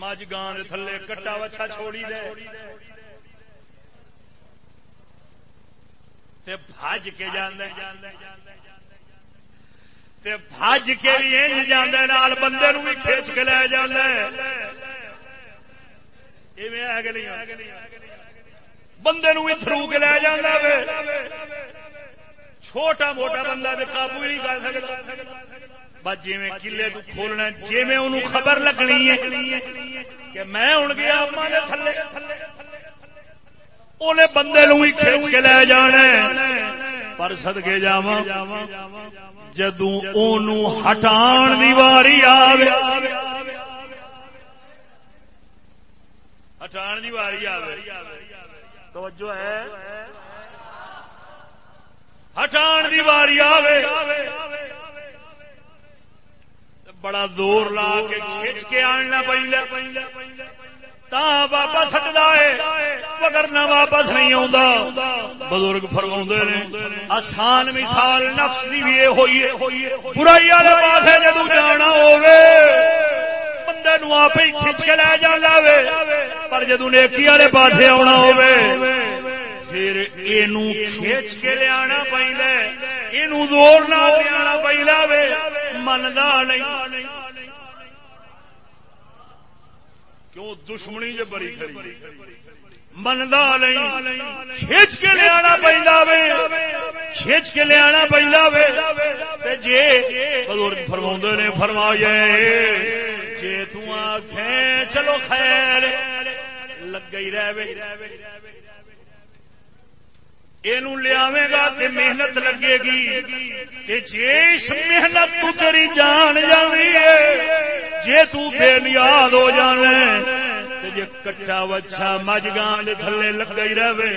مجھ گان تھلے کٹا وچھا چھوڑی دے۔ بھج کے جانے بج کے بھی جانا بندے بھی کھچ کے لے جانا بندے بھی تھرو کے لے جانا چھوٹا موٹا بندہ تو قابو نہیں کر سکتا۔ بس جی کلے تو کھولنا جی میں خبر لگنی ہے کہ میں ہوں گیا تھلے۔ انہیں بندے بھی کھچ کے لے جانا پر سدکے جا جدو ہٹان دی واری آوے۔ ہٹان دی واری آوے۔ توجہ ہے۔ ہٹان دی واری آوے۔ بڑا زور لا کے کھچ کے آنا پہ واپس ہٹتا ہے، مگر نہ واپس نہیں آتا بزرگ فرما نے، آسان مثال نفس کی بھی یہ ہوئی ہے۔ برائی والے پاس جدو جانا ہوگے بندے نو آپ ہی کھچ کے لے جانا پر جدو نیکی والے پاس آنا ہوگے پھر یہ کھچ کے لیا پہ یہ زور نہ لیا پہ منتا نہیں۔ کیوں دشمنی جو بڑی کھڑی منتا نہیں۔ کھچ کے لیا پہ کھچ کے لیا پہ جی بزرگ فرما نے فرمایا جی تک چلو خیر لگ ہی رہے یہ لیا گا تے محنت لگے گی۔ تے جے اس محنت تو تیری جان جانی ہے۔ جے تو بے نیاد ہو جانا جی کٹا وچھا مجھ گان دے تھلے لگ ہی رہے۔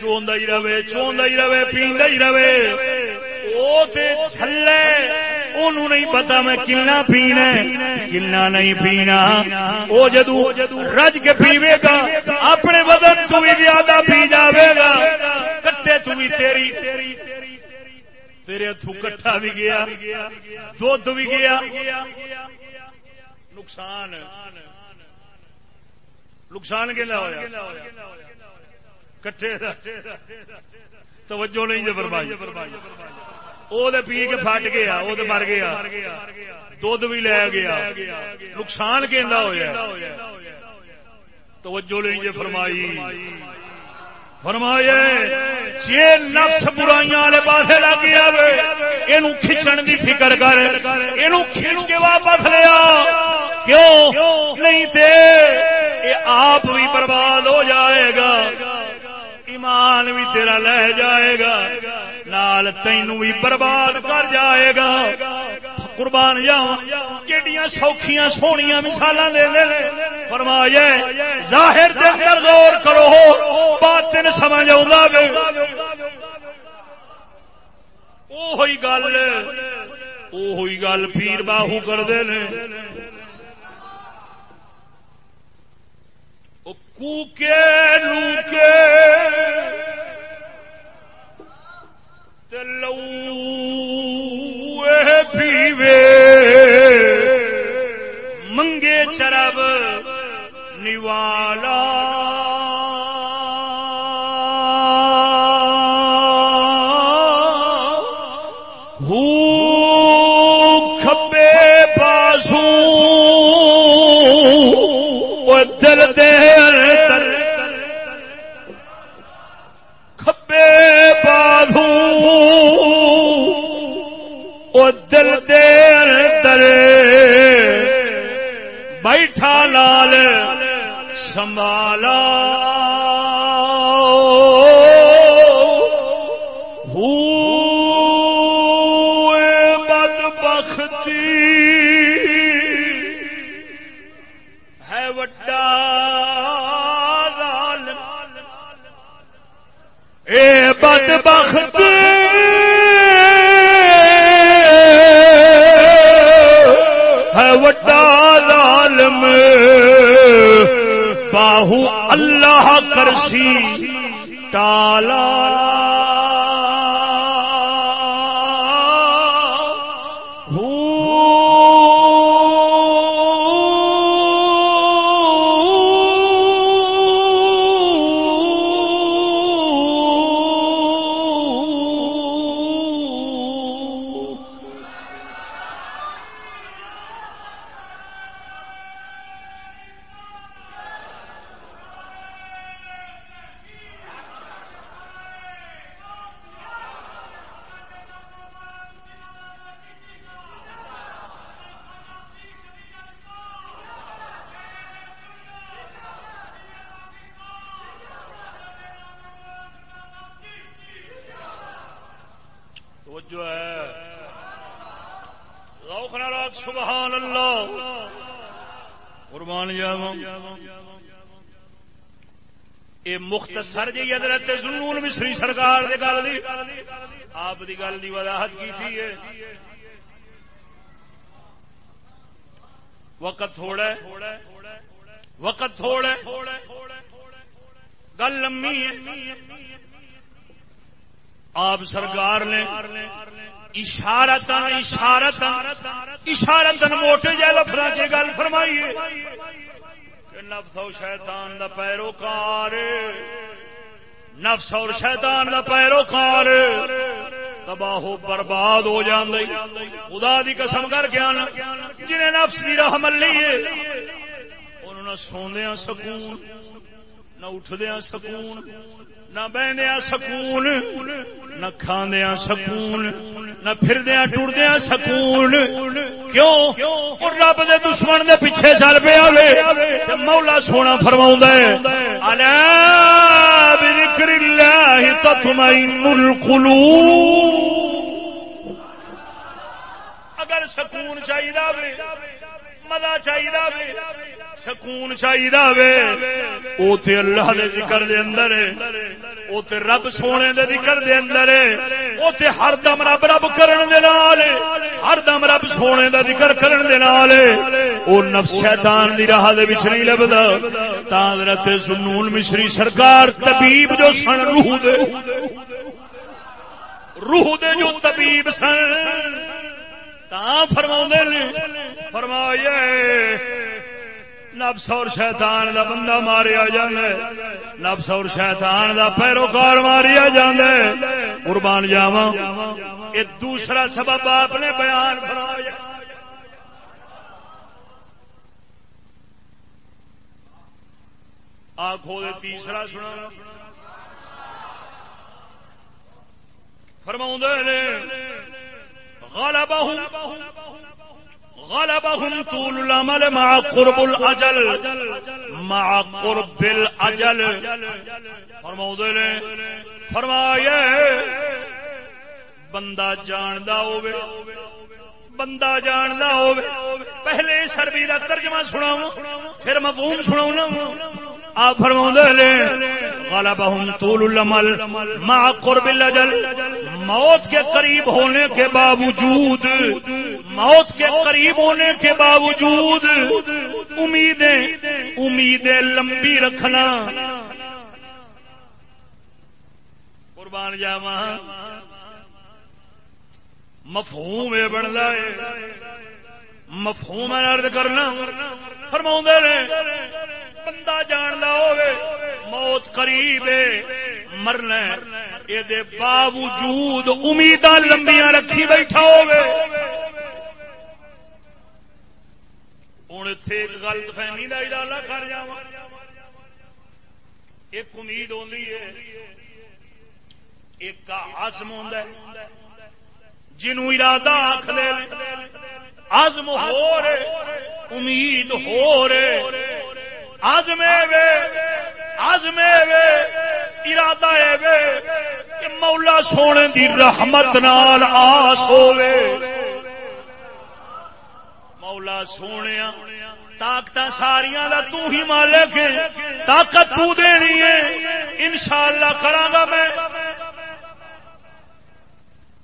چوندا ہی رہے، چوندا ہی رہے، پیندا ہی رہے۔ او تے چھلے انہوں نہیں پتا میں کلنا پینا کلنا نہیں پینا وہ جدو رج کے پیوے گا، اپنے بدن تو بھی زیادہ پی جاوے گا۔ کٹے تو تیری، تیرے ہاتھوں کٹھا بھی گیا دھد بھی گیا۔ نقصان نقصان کے ہوا کٹھے توجہ نہیں جی جب بربائی وہ پی کے فٹ گیا وہ مر گیا۔ دھد بھی لے گیا۔ نقصان کہ ہوا توجہ نہیں جی فرمائی۔ فرمایا جی نفس برائیاں والے پاس لگ گیا یہ کھچن کی فکر کر یہ کھچ کے واپس لیا کیوں؟ نہیں تے یہ آپ بھی برباد ہو جائے گا، ایمان بھی تیرا لے جائے گا، نال تینوں بھی برباد کر جائے گا۔ قربان جاؤں سوکھیاں، سونیاں مثال دے دے فرمایا ظاہر دے اندر غور کرو، باطن سمجھ آ ہوئی گل ہوئی گل پیر باہو کرتے ہیں کوکے، لوکے۔ لو۔ پیوے منگے چرب نیوالا دل دے در بیٹھا لال سنبھالا۔ بد بخت ہے اللہ ٹالا مختصر جی حضرت زنون مصری سرکار دے گل دی۔ آپ دی گل دی وضاحت کی تھی وقت تھوڑا ہے۔ وقت تھوڑا ہے۔ گل لمبی ہے۔ آپ سرکار نے اشارت اشارت اشارت موٹے جہ لفظ گل فرمائی نفس شیطان دا پیروکار نفس اور شیطان دا پیروکار تباہ برباد ہو جان خدا دی قسم کر کے آنا، جنہیں نفس کی راہ ملی ہے، انہوں نہ سوندیاں سکون، نہ اٹھدیا سکون نہ بہدیا سکون، نہ کھاندیا سکون، نہ پھردیا ٹردیا سکون۔ کیوں؟ اور رب دے دشمن دے پیچھے چل پیا مولا سونا فرما بذکر اللہ تطمئن القلوب. اگر سکون چاہیے مزہ چاہیے سکون چاہیے وہ اللہ دے ذکر دے اندر وہ رب سونے دے ذکر دے اندر وہ ہر دم رب رب کرن دے نال ہر دم رب سونے دا ذکر کرن دے نال وہ نفس شیطان دی راہ دے وچ نہیں لبدا۔ تا حضرت سنون مصری سرکار طبیب جو سن، روح دے۔ روح دے جو طبیب سن۔ فرما فرمایا نفس اور شیطان دا بندہ ماریا نفس اور شیطان دا پیروکار ماریا قربان جاوا یہ دوسرا سبب آپ نے بیان فرمایا۔ آخو تیسرا سنا۔ فرما نے غلبهم غلبهم طول العمل مع قرب الاجل مع قرب الاجل فرماؤ نے فرمایا بندہ جاندا ہوے بندہ جاندا ہوے پہلے سربی دا ترجمہ سناواں، پھر مفہوم سناؤں آپ فرما نے، غلبہم طول العمل مع قرب الاجل موت کے قریب ہونے کے باوجود، موت کے قریب ہونے کے باوجود، امیدیں امیدیں لمبی رکھنا۔ قربان جاوا مفہوم بن جائے مفہوم ارد کرنا۔ فرما نے، بندہ جان قریب مرنا یہ باوجود امید لمبیاں رکھی بیٹھا ہوے ہوں اتے ایک غلط فہمی کا ادارہ کر جا ایک امید ہوتی ہے، ایک آزم ہوں جنوں ارادہ آخ لے آزم ہو رہے، امید ہو رہے۔ آزمے وے۔ آزمے وے، ارادہ وے کہ مولا سونے دی رحمت نال آس ہوے مولا سونے طاقت ساریا کا تو ہی مالک ہے، طاقت تو دینی ہے۔ انشاءاللہ کرا گا میں۔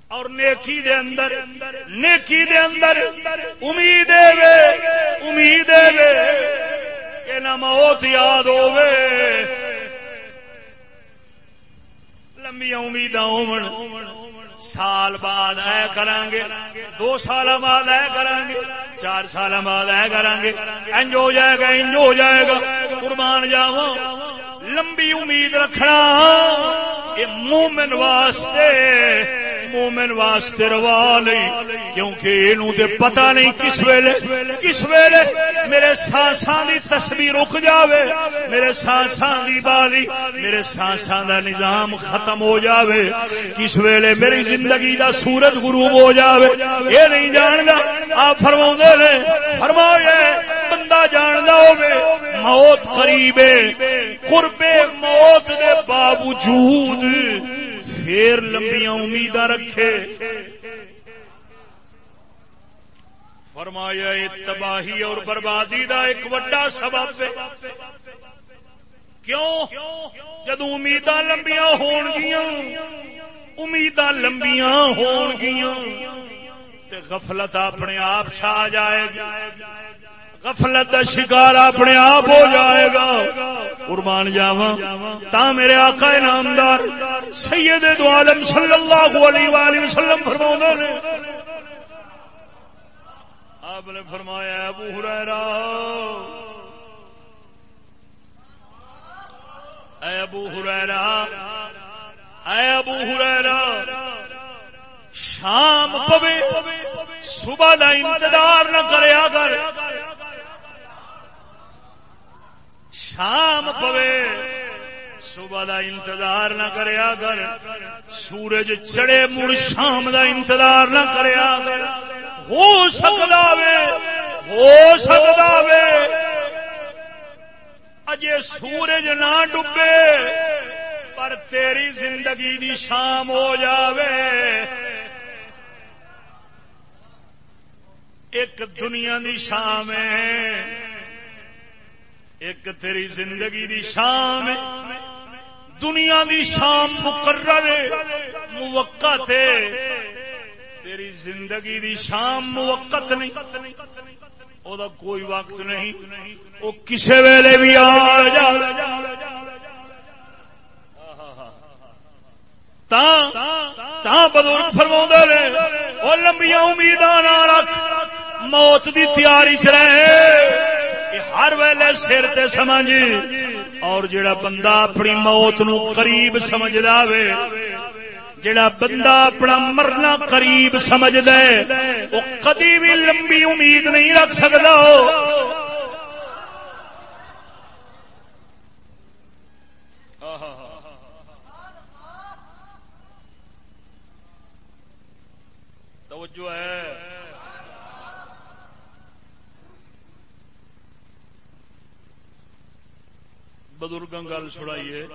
اور نیکی دے اندر، نیکی دے اندر امید امید نہ موت یاد ہوے لمبیا امید سال بعد اے کریں گے دو سال بعد اے کریں گے چار سال بعد اے کریں گے انج ہو جائے گا، انج ہو جائے گا۔ قربان جاوا لمبی امید رکھنا یہ مومن واسطے مومن واسطے روا نہیں کیونکہ یہ پتا نہیں کس ویلے کس ویلے میرے سانساں دی تصویر رک جاوے، میرے سانساں دی باری میرے سانساں دا نظام ختم ہو جاوے، کس ویلے میری زندگی دا سورج غروب ہو جاوے، یہ نہیں جاننا آپ فرما نے، فرمایا بندہ جاندا ہوے موت قریب قربے موت دے باوجود پھر لمبیا امید رکھے۔ فرمایا تباہی اور بربادی دا ایک وڈا سبب کیوں؟ جدو امید لمبیا ہون گیا امید لمبیا ہون گیا غفلت اپنے آپ چھا جائے گا غفلت کا شکار اپنے آپ ہو جائے گا۔ قربان جاوا تا میرے آقا نامدار سید دو عالم صلی اللہ علیہ وآلہ وسلم فرما نے۔ آپ نے فرمایا، ابو ہریرا اے ابو ہریرا اے ابو ہریرا شام پوے، صبح کا انتظار نہ کریا کر شام پوے۔ صبح دا انتظار نہ کریا کر سورج چڑے مڑ شام دا انتظار نہ کریا کر ہو سکتا وے، ہو سکتا وے۔ اجے سورج نہ ڈبے پر تیری زندگی دی شام ہو جاوے۔ ایک دنیا دی شام ہے۔ ایک تیری زندگی دی شام دنیا دی شام مقرر موقع تے تیری زندگی دی شام موقت نہیں وہ کوئی وقت نہیں وہ کسی ویلے بھی آ جا۔ بزرگ فرما رہے وہ لمبیا امید رکھ، موت دی تیاری چ رہے ہر ویلے سر تے سمجھ جی، اور جڑا بندہ اپنی موت نو قریب سمجھ وے جڑا بندہ اپنا مرنا قریب سمجھ دے، وہ کدی بھی لمبی امید نہیں رکھ سکتا توجہ ہے۔ بزرگ گل سنائیے۔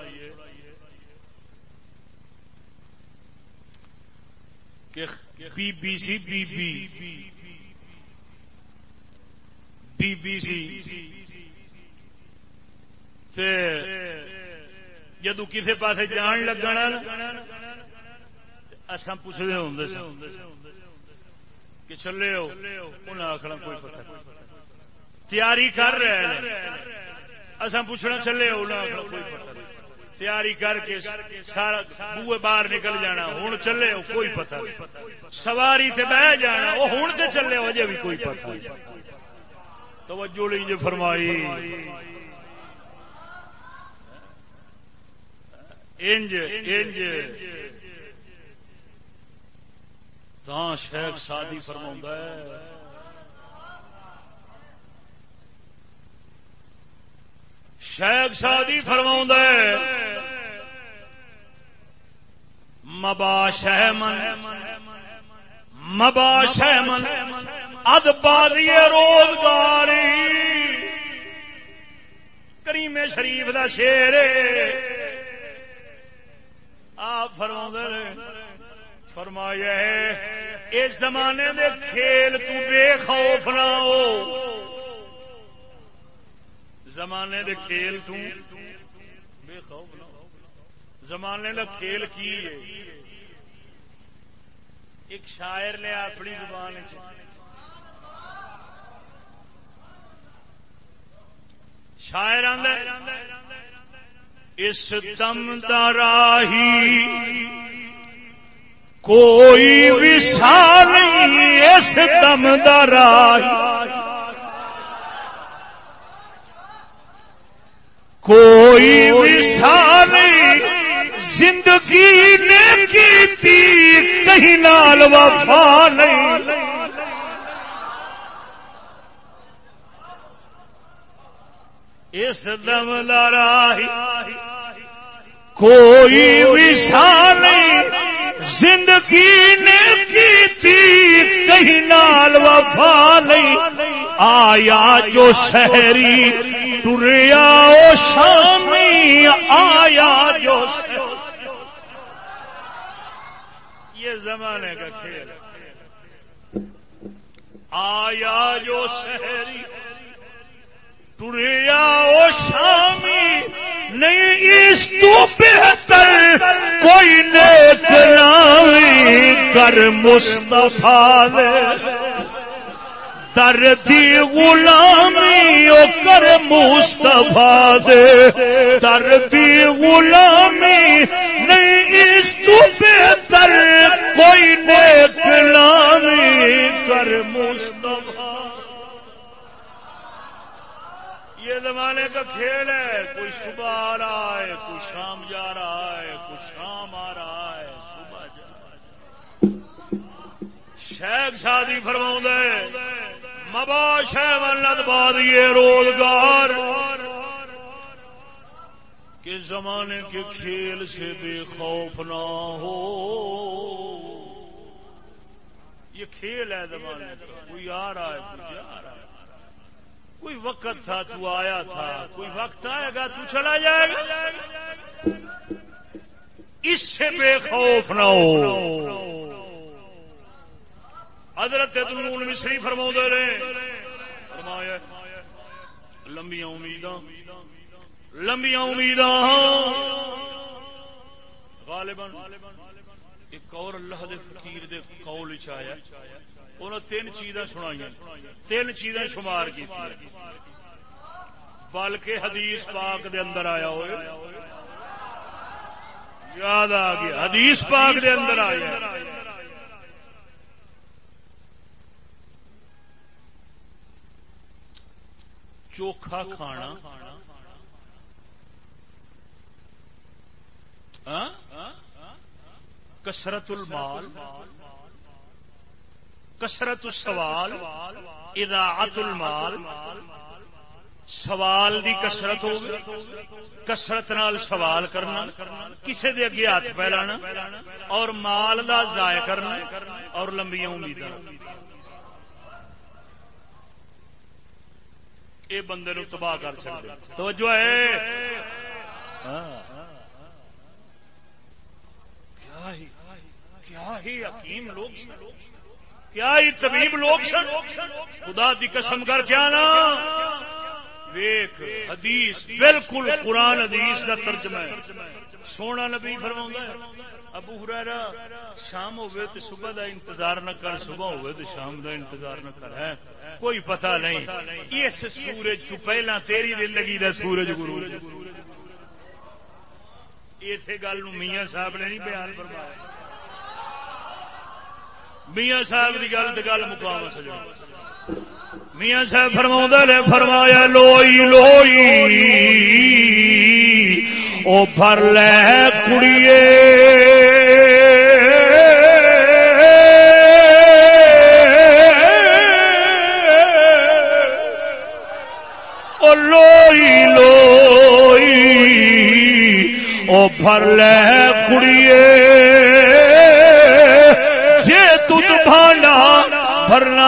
B B C, B B. B B C. تے جدو کسی پاس جان لگنا اصا پوچھتے ہوں کہ چلے ہو انہیں آخنا کوئی پتہ تیاری کر رہے ہیں۔ اصا پوچھنا چلے کوئی تیاری کر کے سارا بوئے باہر نکل جانا ہوں چلے ہو، کوئی پتہ سواری تے بہ جانا، وہ ہوں تے چلے ہو جی بھی کوئی پتہ توجہ لی جو فرمائی۔ انج انج۔ تاں شیخ سادی فرما ہے۔ شیخ شادی فرما مبا شہ من مبا شہ من اد بادی روزگاری، کریم شریف دا شیر آپ فرما فرمایا اس زمانے دے کھیل تو بے خوف نہ ہو۔ زمانے دے کھیل بے خوف زمانے دا کھیل کی ہے؟ ایک شاعر نے اپنی زبان شاعر اس دم دراہی کوئی وشا نہیں، اس دم دراہی کوئی وشال زندگی نے کی تھی کہیں نال وفا نہیں۔ اس دم لڑا کوئی وشال زندگی نے کی تھی کہیں نال وفا نہیں۔ آیا جو شہری ٹریا شامی، آیا جو یہ زمانے کا کھیل آیا جو شہری ٹریا او شامی، نہیں، اس تو بہتر کوئی نیک نامی، کر مصطفیٰ نے دی غلامی او کر مستفا دے دی غلامی نہیں، اس تو بہتر کوئی نیک لامی کر مستفا یہ زمانے کا کھیل ہے، کوئی صبح آ رہا ہے، کوئی شام جا رہا ہے، کوئی شام آ رہا ہے، صبح جا رہا ہے۔ شیخ شادی فرما مبا روزگار۔ کہ زمانے کے کھیل سے بے خوف نہ ہو۔ یہ کھیل ہے زمانے کا۔ کوئی آ رہا ہے، کوئی جا رہا ہے۔ کوئی وقت تھا، تو آیا تھا۔ کوئی وقت آئے گا، تو چلا جائے گا۔ اس سے بے خوف نہ ہو۔ حضرت دلون مصری فرما رہے فرمایا، لمبیاں امیداں لمبیاں امیداں۔ غالباً ایک اور اللہ دے فقیر دے قول آیا انہوں تین چیزاں سنائی تین چیزیں شمار کی بلکہ حدیث پاک دے اندر آیا ہوئے۔ یاد آ گیا، حدیث پاک دے اندر آیا۔ چوکھا کھانا۔ کسرت المال۔ کسرت السوال۔ اضاعت المال۔ سوال دی کسرت ہو کسرت نال سوال کرنا۔ کسے دے اگے ہاتھ پھیلانا۔ اور مال دا ضائع کرنا۔ اور لمبیاں امیداں۔ یہ بندے نو تباہ کر سکتے توجہ ہے۔ ہاں۔ کیا ہی حکیم لوگ کیا ہی طبیب لوگ سن۔ خدا دی قسم کر کیا نا ویخ حدیث، بالکل قرآن حدیث کا ترجمہ ہے۔ سونا نبی فرما ابو ہرا شام ہوئے تو صبح دا انتظار نہ کر، صبح ہوئے تو شام دا انتظار نہ کر ہے کوئی پتہ نہیں، اس سورج تو پہلا تیری زندگی دا سورج گرو۔ اتے گل میاں صاحب نے نہیں بیان فرمایا۔ میاں صاحب کی گل تو گل مقام سجا میاں صاحب فرما نے فرمایا، لوئی لوئی۔ او بھر لے کڑیے۔ او لوئی لوئی۔ او بھر لے کڑیے۔ جے دودھ بھانڈا بھرنا